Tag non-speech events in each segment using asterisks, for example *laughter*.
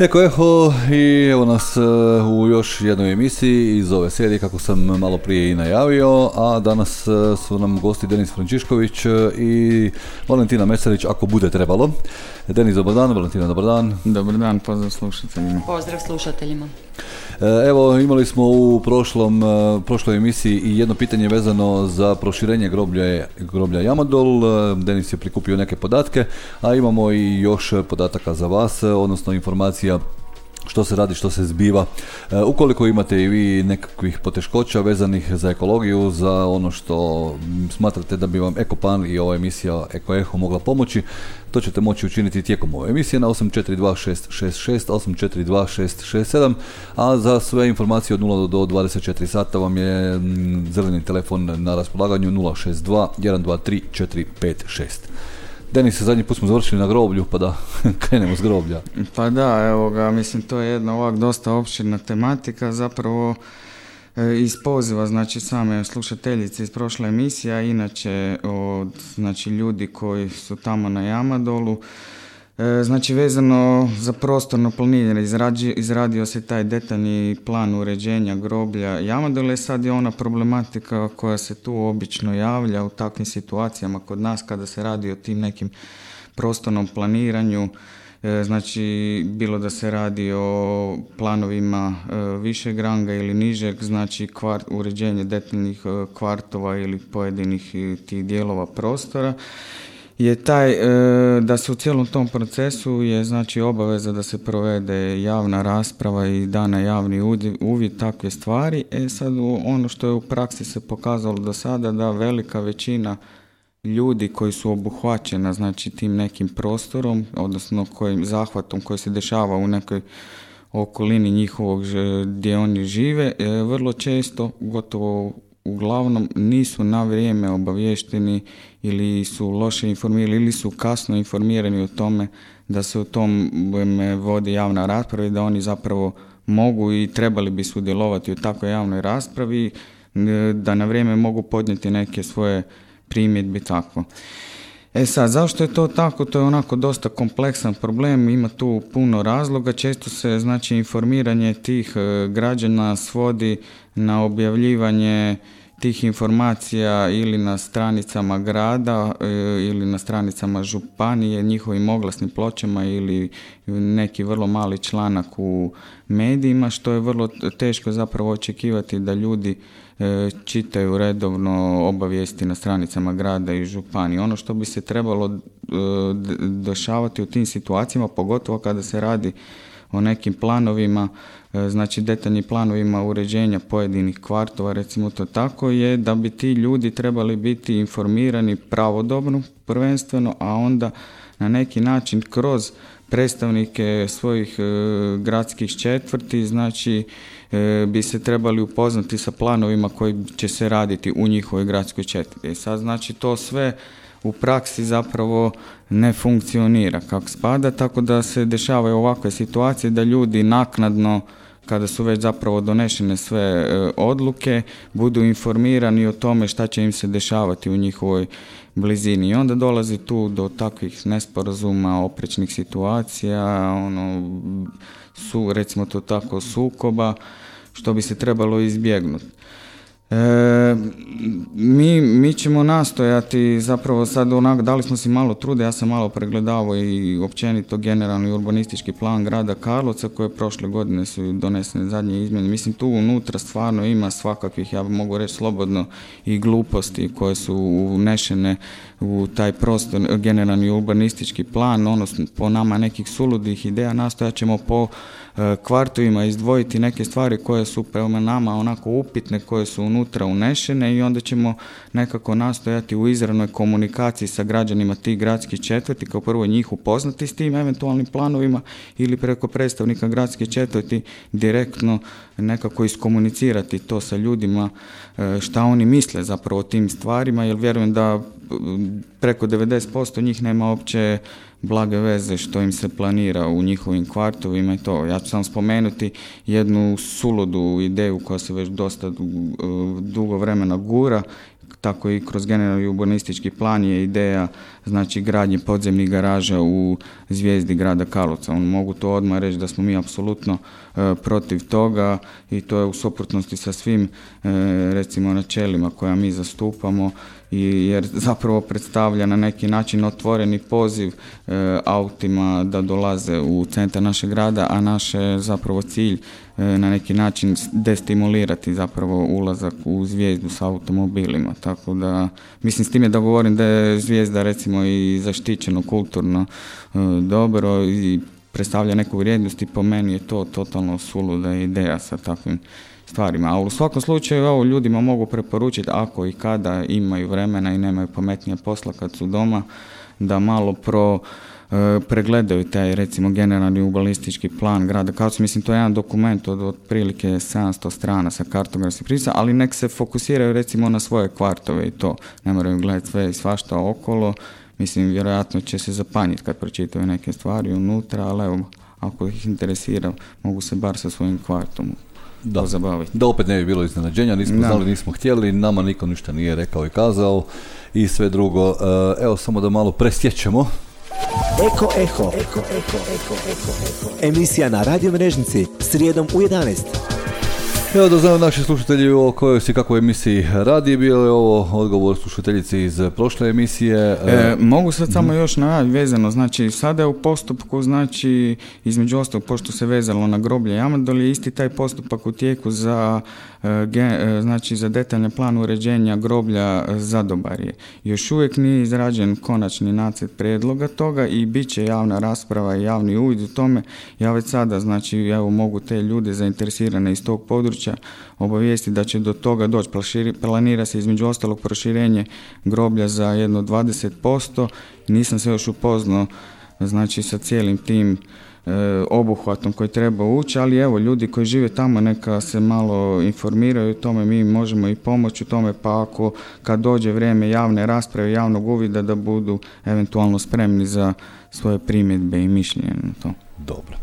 Eko Eho i evo nas e, u još jednoj emisiji iz ove serije kako sam malo prije i najavio, a danas e, su nam gosti Denis Frančišković e, i Valentina Mesarić ako bude trebalo. Denis, dobar dan, Valentina, dobar dan. Dobar dan, pozdrav slušateljima. Pozdrav slušateljima. Evo, imali smo u prošlom, prošloj emisiji i jedno pitanje vezano za proširenje groblja, groblja Jamadol. Denis je prikupio neke podatke, a imamo i još podataka za vas, odnosno informacija što se radi, što se zbiva. E, ukoliko imate i vi nekakvih poteškoća vezanih za ekologiju, za ono što smatrate da bi vam Ekopan i ova emisija Eko Eho mogla pomoći, to ćete moći učiniti tijekom ove emisije na 842666, 842667, a za sve informacije od 0 do 24 sata vam je zeleni telefon na raspolaganju 062 123 456. Denis, zadnji put smo završili na groblju, pa da *laughs* krenemo s groblja. Pa da, evo ga, mislim to je jedna ovak dosta opširna tematika, zapravo e, iz poziva, znači same slušateljice iz prošle emisije, a inače od znači, ljudi koji su tamo na Jamadolu, znači vezano za prostorno planiranje izradio se taj detaljni plan uređenja groblja Jamadole, sad je ona problematika koja se tu obično javlja u takvim situacijama kod nas kada se radi o tim nekim prostornom planiranju, e, znači bilo da se radi o planovima e, višeg ranga ili nižeg, znači kvart, uređenje detaljnih kvartova ili pojedinih tih dijelova prostora je taj e, da se u cijelom tom procesu je znači obaveza da se provede javna rasprava i dana javni uvid takve stvari. E sad ono što je u praksi se pokazalo do sada da velika većina ljudi koji su obuhvaćena znači tim nekim prostorom, odnosno kojim zahvatom koji se dešava u nekoj okolini njihovog gdje oni žive, e, vrlo često, gotovo uglavnom nisu na vrijeme obavješteni ili su loše informirani ili su kasno informirani o tome da se u tom vodi javna rasprava i da oni zapravo mogu i trebali bi sudjelovati u takvoj javnoj raspravi, da na vrijeme mogu podnijeti neke svoje primjedbe tako. E sad, zašto je to tako? To je onako dosta kompleksan problem, ima tu puno razloga, često se znači informiranje tih e, građana svodi na objavljivanje tih informacija ili na stranicama grada e, ili na stranicama županije, njihovim oglasnim pločama ili neki vrlo mali članak u medijima, što je vrlo teško zapravo očekivati da ljudi e, čitaju redovno obavijesti na stranicama grada i županije. Ono što bi se trebalo e, dešavati u tim situacijama, pogotovo kada se radi o nekim planovima, znači detaljnim planovima uređenja pojedinih kvartova, recimo to tako, je da bi ti ljudi trebali biti informirani pravodobno prvenstveno, a onda na neki način kroz predstavnike svojih e, gradskih četvrti, znači e, bi se trebali upoznati sa planovima koji će se raditi u njihovoj gradskoj četvrti. Sad znači to sve u praksi zapravo ne funkcionira kako spada, tako da se dešavaju ovakve situacije da ljudi naknadno kada su već zapravo donešene sve e, odluke, budu informirani o tome šta će im se dešavati u njihovoj blizini. I onda dolazi tu do takvih nesporazuma, oprečnih situacija, ono, su, recimo to tako, sukoba, što bi se trebalo izbjegnuti. E, mi, mi ćemo nastojati zapravo sad onak, dali smo si malo trude, ja sam malo pregledavao i općenito generalni urbanistički plan grada Karlovca koje prošle godine su donesene zadnje izmjene. Mislim tu unutra stvarno ima svakakvih, ja mogu reći slobodno i gluposti koje su unešene u taj prostor, generalni urbanistički plan, ono po nama nekih suludih ideja, nastojat ćemo po e, kvartovima izdvojiti neke stvari koje su prema nama onako upitne, koje su unutra unutra unešene i onda ćemo nekako nastojati u izravnoj komunikaciji sa građanima tih gradskih četvrti, kao prvo njih upoznati s tim eventualnim planovima ili preko predstavnika gradske četvrti direktno nekako iskomunicirati to sa ljudima e, šta oni misle zapravo o tim stvarima, jer vjerujem da preko 90% njih nema uopće blage veze što im se planira u njihovim kvartovima i to. Ja ću sam spomenuti jednu suludu ideju koja se već dosta dugo vremena gura, tako i kroz generalni urbanistički plan je ideja znači gradnje podzemnih garaža u zvijezdi grada Karlovca. Mogu to odmah reći da smo mi apsolutno e, protiv toga i to je u suprotnosti sa svim e, recimo načelima koja mi zastupamo i jer zapravo predstavlja na neki način otvoreni poziv e, autima da dolaze u centar našeg grada, a naš je zapravo cilj e, na neki način destimulirati zapravo ulazak u zvijezdu sa automobilima. Tako da, mislim s tim je da govorim da je zvijezda recimo i zaštićeno kulturno e, dobro i predstavlja neku vrijednost i po meni je to totalno suluda ideja sa takvim stvarima. A u svakom slučaju ovo ljudima mogu preporučiti ako i kada imaju vremena i nemaju pametnije posla kad su doma da malo pro e, pregledaju taj recimo generalni ubalistički plan grada Karlovca. Mislim to je jedan dokument od otprilike 700 strana sa kartografskih prisa, ali nek se fokusiraju recimo na svoje kvartove i to. Ne moraju gledati sve i svašta okolo. Mislim vjerojatno će se zapanjiti kad pročitaju neke stvari unutra, ali evo ako ih interesira mogu se bar sa svojim kvartom da. Da opet ne bi bilo iznenađenja, nismo znali, nismo htjeli, nama niko ništa nije rekao i kazao i sve drugo. E, evo samo da malo presjećemo. Eko Eko. Eko, Eko, Eko, Eko, Eko. Emisija na radio mrežnici srijedom u 11. Evo da znaju naši slušatelji o kojoj si kakvoj emisiji radi, bio je ovo odgovor slušateljici iz prošle emisije. E, mogu sad samo još na vezano, znači sada je u postupku, znači između ostalog, pošto se vezalo na groblje Jamadol je isti taj postupak u tijeku za E, e, znači za detaljni plan uređenja groblja Zadobarje. Još uvijek nije izrađen konačni nacrt prijedloga toga i bit će javna rasprava i javni uvid u tome. Ja već sada znači evo mogu te ljude zainteresirane iz tog područja obavijesti da će do toga doći. Planira se između ostalog proširenje groblja za jedno 20%. Nisam se još upoznao znači sa cijelim tim E, obuhvatom koji treba ući, ali evo ljudi koji žive tamo neka se malo informiraju o tome, mi možemo i pomoći u tome, pa ako kad dođe vrijeme javne rasprave, javnog uvida da budu eventualno spremni za svoje primjedbe i mišljenje na to. Dobro.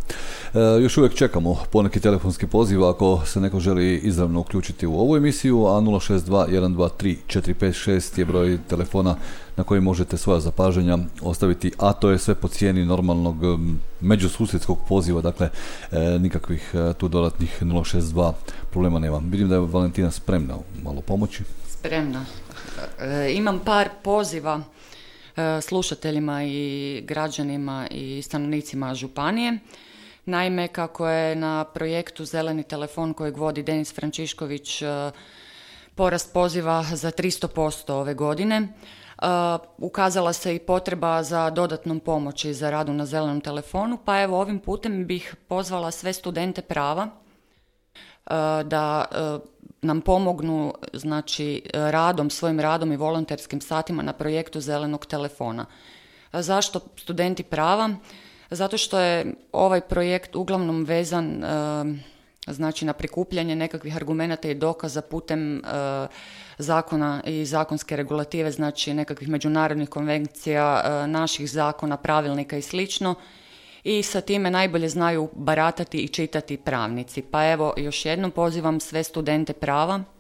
E, još uvijek čekamo poneki telefonski poziv ako se neko želi izravno uključiti u ovu emisiju, a 062 123 456 je broj telefona na koji možete svoja zapažanja ostaviti, a to je sve po cijeni normalnog međususjedskog poziva, dakle e, nikakvih e, tu dodatnih 062 problema nema. Vidim da je Valentina spremna malo pomoći. Spremna. Imam par poziva slušateljima i građanima i stanovnicima županije. Naime, kako je na projektu Zeleni telefon kojeg vodi Denis Frančišković porast poziva za 300% ove godine, ukazala se i potreba za dodatnom pomoći za radu na zelenom telefonu, pa evo ovim putem bih pozvala sve studente prava da nam pomognu znači radom, svojim radom i volonterskim satima na projektu zelenog telefona. Zašto studenti prava? Zato što je ovaj projekt uglavnom vezan znači na prikupljanje nekakvih argumenata i dokaza putem zakona i zakonske regulative, znači nekakvih međunarodnih konvencija, e, naših zakona, pravilnika i slično. I sa time najbolje znaju baratati i čitati pravnici. Pa evo, još jednom pozivam sve studente prava E,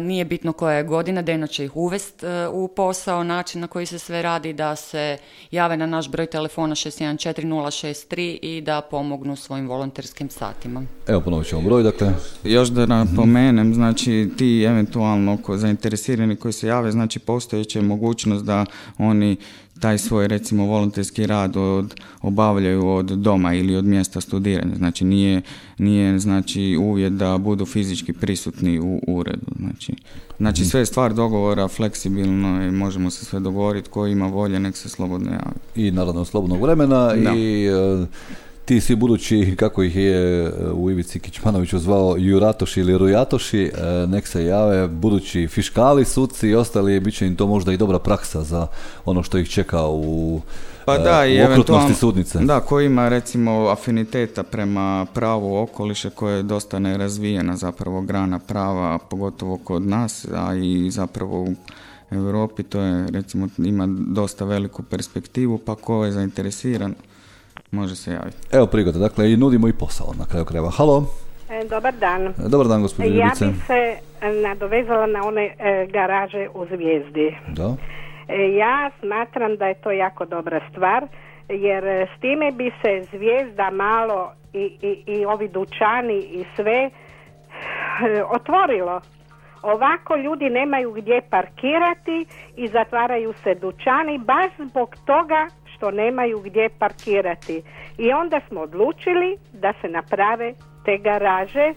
nije bitno koja je godina, da će ih uvest e, u posao, način na koji se sve radi, da se jave na naš broj telefona 614063 i da pomognu svojim volonterskim satima. Evo ponovit ćemo broj, dakle. Još da napomenem, znači ti eventualno zainteresirani koji se jave, znači postojeća mogućnost da oni taj svoj recimo volonterski rad od, obavljaju od doma ili od mjesta studiranja. Znači nije, nije znači uvjet da budu fizički prisutni u uredu. Znači, znači sve je stvar dogovora, fleksibilno i možemo se sve dogovoriti, ko ima volje nek se slobodno javi. I naravno slobodnog vremena i e, ti svi budući, kako ih je e, u Ivici Kičmanoviću zvao, Juratoši ili Rujatoši, e, nek se jave, budući fiškali, suci i ostali, bit će im to možda i dobra praksa za ono što ih čeka u pa da, i okrutnosti sudnice. Da, ko ima recimo afiniteta prema pravu okoliša koja je dosta nerazvijena zapravo grana prava, pogotovo kod nas, a i zapravo u Europi to je recimo ima dosta veliku perspektivu, pa ko je zainteresiran može se javiti. Evo prigoda, dakle i nudimo i posao na kraju krajeva. Halo. E, dobar dan. Dobar dan, gospodin Ja bih se nadovezala na one e, garaže u Zvijezdi. Da. E, ja smatram da je to jako dobra stvar, jer s time bi se Zvijezda malo i, i, i ovi dućani i sve otvorilo. Ovako ljudi nemaju gdje parkirati i zatvaraju se dućani baš zbog toga što nemaju gdje parkirati. I onda smo odlučili da se naprave te garaže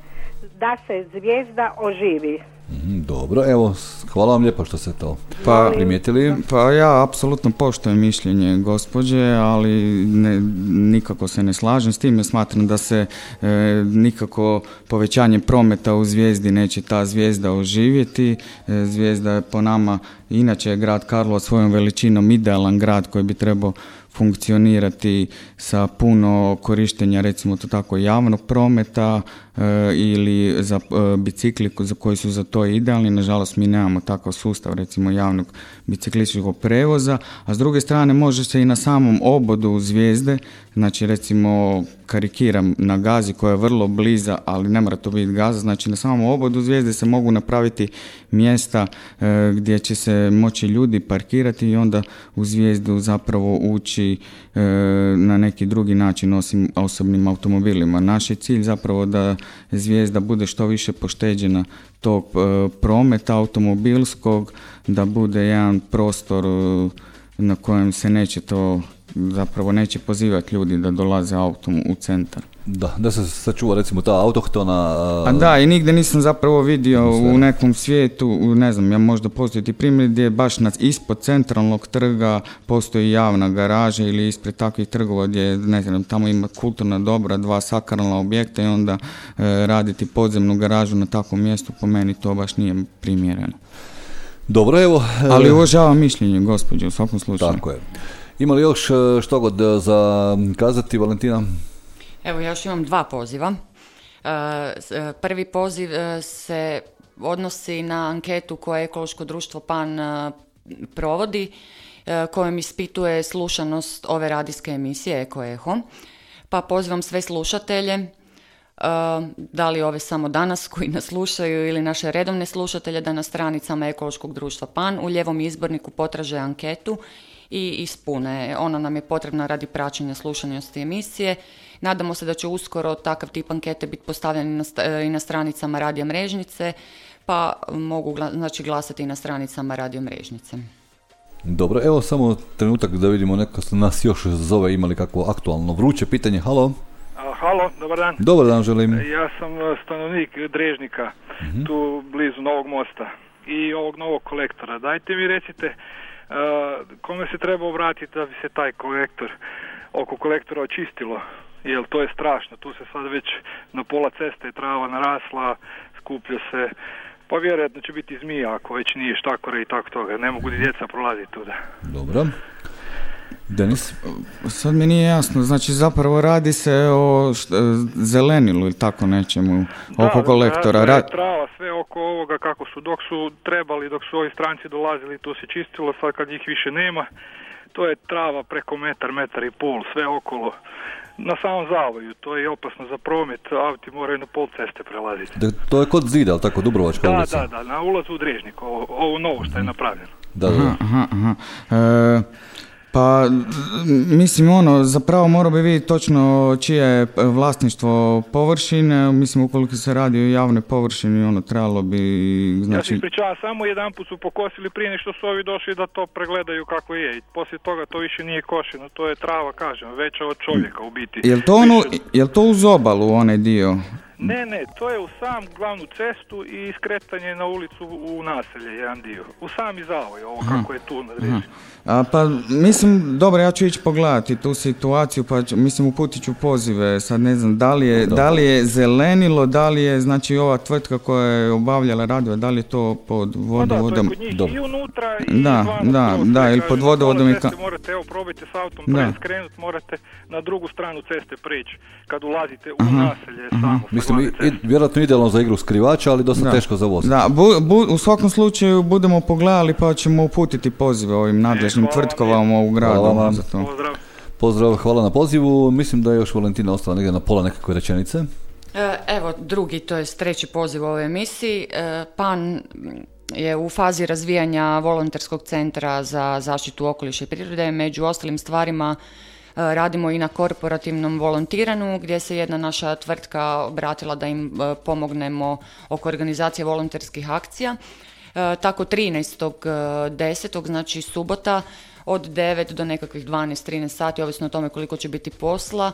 da se zvijezda oživi. Mhm, dobro, evo, hvala vam lijepo što ste to pa, primijetili. Pa ja apsolutno poštujem mišljenje gospođe, ali ne, nikako se ne slažem s tim. Ja smatram da se e, nikako povećanje prometa u zvijezdi neće ta zvijezda oživjeti. E, zvijezda je po nama, inače je grad Karlo svojom veličinom idealan grad koji bi trebao funkcionirati sa puno korištenja recimo to tako javnog prometa e, ili za e, bicikli za koji su za to idealni. Nažalost mi nemamo takav sustav recimo javnog biciklističkog prevoza, a s druge strane može se i na samom obodu zvijezde, znači recimo karikiram na gazi koja je vrlo bliza, ali ne mora to biti gaza, znači na samom obodu zvijezde se mogu napraviti mjesta e, gdje će se moći ljudi parkirati i onda u zvijezdu zapravo ući e, na neki drugi način osim osobnim automobilima. Naš je cilj zapravo da zvijezda bude što više pošteđena tog e, prometa automobilskog, da bude jedan prostor na kojem se neće to zapravo neće pozivati ljudi da dolaze autom u centar. Da, da se sačuva recimo ta autohtona... A da, i nigdje nisam zapravo vidio u nekom svijetu, ne znam, ja možda postoji ti primjer gdje baš na, ispod centralnog trga postoji javna garaža ili ispred takvih trgova gdje, ne znam, tamo ima kulturna dobra, dva sakralna objekta i onda e, raditi podzemnu garažu na takvom mjestu, po meni to baš nije primjereno. Dobro, evo... Ali e, uvažavam mišljenje, gospođe, u svakom slučaju. Tako je. Ima li još e, što god e, za kazati, Valentina? Evo, još imam dva poziva. Prvi poziv se odnosi na anketu koje Ekološko društvo PAN provodi, kojom ispituje slušanost ove radijske emisije Eko Eho. Pa pozivam sve slušatelje da li ove samo danas koji nas slušaju ili naše redovne slušatelje da na stranicama Ekološkog društva PAN u ljevom izborniku potraže anketu i ispune. Ona nam je potrebna radi praćenja slušanjosti emisije. Nadamo se da će uskoro takav tip ankete biti postavljen i na stranicama Radio Mrežnice, pa mogu znači, glasati i na stranicama Radio Mrežnice. Dobro, evo samo trenutak da vidimo neko nas još zove, imali kakvo aktualno vruće pitanje. Halo? Halo, dobar dan. Dobar dan, želim. Ja sam e, stanovnik Drežnika, mhm. tu blizu Novog mosta i ovog novog kolektora. Dajte mi recite, uh, kome se treba obratiti da bi se taj kolektor, oko kolektora očistilo? Jer to je strašno, tu se sad već na pola ceste trava narasla, skuplja se, pa vjerojatno će biti zmija ako već nije štakore i tako toga. Ne mogu ni djeca prolaziti tuda. Dobro. Denis? Sad mi nije jasno, znači zapravo radi se o zelenilu ili tako nečemu oko kolektora. Da, trava, sve oko ovoga kako su, dok su trebali, dok su ovi stranci dolazili, tu se čistilo, sad kad njih više nema, to je trava preko metar, metar i pol, sve okolo. Na samom zavoju, to je opasno za promet, auti moraju na pol ceste prelaziti. Da, to je kod zida, ali tako, Dubrovačka da, ulica? Da, da, na ulazu u Drežnik, ovo, ovo novo što je napravljeno. Da, da. Aha, aha. E, pa, mislim, ono, zapravo morao bi vidjeti točno čije je vlasništvo površine, mislim, ukoliko se radi o javnoj površini, ono, trebalo bi, znači... Ja se ispričavam, samo jedan put su pokosili prije nešto su ovi došli da to pregledaju kako je i poslije toga to više nije košeno, to je trava, kažem, veća od čovjeka u biti. Jel to, ono, jel to uz obalu, onaj dio? Ne, ne, to je u sam glavnu cestu i skretanje na ulicu u naselje, jedan dio. U sami zavoj, ovo kako je tu nadređeno. A, pa mislim, dobro, ja ću ići pogledati tu situaciju, pa ću- mislim uputit ću pozive, sad ne znam, da li je, da li je zelenilo, da li je, znači ova tvrtka koja je obavljala radove, da li je to pod Pa da, to je vodovodom? kod njih Dobro. i unutra i Da, da, da, ili pod s vodovodom i ka- Morate, evo, probajte s autom Da. skrenut, morate na drugu stranu ceste preći kad ulazite u naselje samo. Mislim, i, vjerojatno idealno za igru skrivača, ali dosta Da. teško za voz. Da, bu, bu- u svakom slučaju budemo pogledali pa ćemo uputiti pozive ovim nadležnim hvala vam tvrtkama u gradu Hvala vam. za to. Pozdrav. Pozdrav, hvala na pozivu. Mislim da je još Valentina ostala negdje na pola nekakve rečenice. E, Evo drugi, to je treći poziv u ovoj emisiji. E, PAN je u fazi razvijanja volonterskog centra za zaštitu okoliša i prirode. Među ostalim stvarima e, radimo i na korporativnom volontiranju gdje se jedna naša tvrtka obratila da im e, pomognemo oko organizacije volonterskih akcija. E, Tako 13.10. znači subota od 9 do nekakvih 12-13 sati, ovisno o tome koliko će biti posla,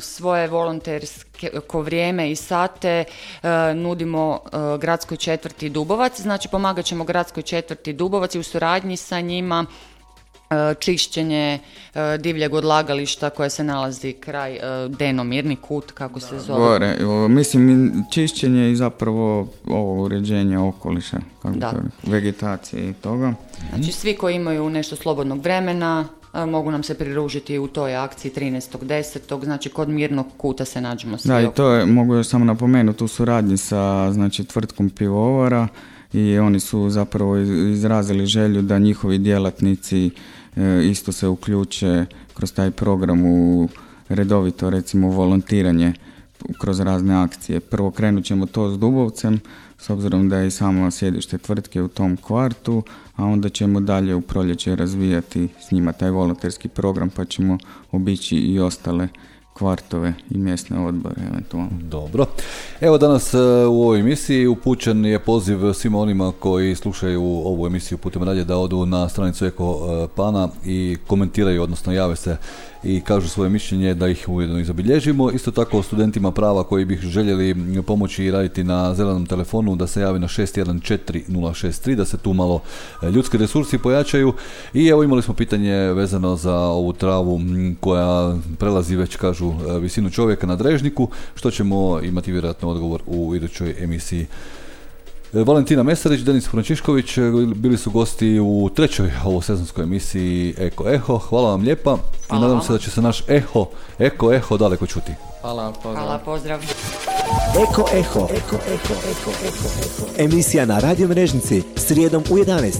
svoje volontersko vrijeme i sate nudimo gradskoj četvrti Dubovac, znači pomagat ćemo gradskoj četvrti Dubovac i u suradnji sa njima čišćenje uh, divljeg odlagališta koje se nalazi kraj uh, Deno, Mirni kut, kako se zove. Gore, mislim čišćenje i zapravo ovo uređenje okoliša, kako Da. to reći, vegetacije i toga. Znači svi koji imaju nešto slobodnog vremena mogu nam se pridružiti u toj akciji 13.10. Znači kod Mirnog kuta se nađemo svi. Da, i to je, mogu još samo napomenuti u suradnji sa znači, tvrtkom pivovara i oni su zapravo iz- izrazili želju da njihovi djelatnici e, isto se uključe kroz taj program u redovito recimo volontiranje kroz razne akcije. Prvo krenut ćemo to s Dubovcem, s obzirom da je i samo sjedište tvrtke u tom kvartu, a onda ćemo dalje u proljeće razvijati s njima taj volonterski program, pa ćemo obići i ostale kvartove i mjesne odbore eventualno. Dobro. Evo danas e, u ovoj emisiji upućen je poziv svima onima koji slušaju ovu emisiju putem radija da odu na stranicu Eko e, Pana i komentiraju, odnosno jave se i kažu svoje mišljenje da ih ujedno i zabilježimo. Isto tako studentima prava koji bi željeli pomoći i raditi na zelenom telefonu da se javi na 614063 da se tu malo e, ljudski resursi pojačaju i evo imali smo pitanje vezano za ovu travu koja prelazi već kažu e, visinu čovjeka na drežniku što ćemo imati vjerojatno odgovor u idućoj emisiji E, Valentina Mesarić, Denis Frančišković e, bili su gosti u trećoj ovo sezonskoj emisiji Eko Eho. Hvala vam lijepa i Hvala nadam vama. se da će se naš Eho, Eko Eho daleko čuti. Hvala, Hvala, pozdrav. Eko Eho. Emisija na radio mrežnici srijedom u 11.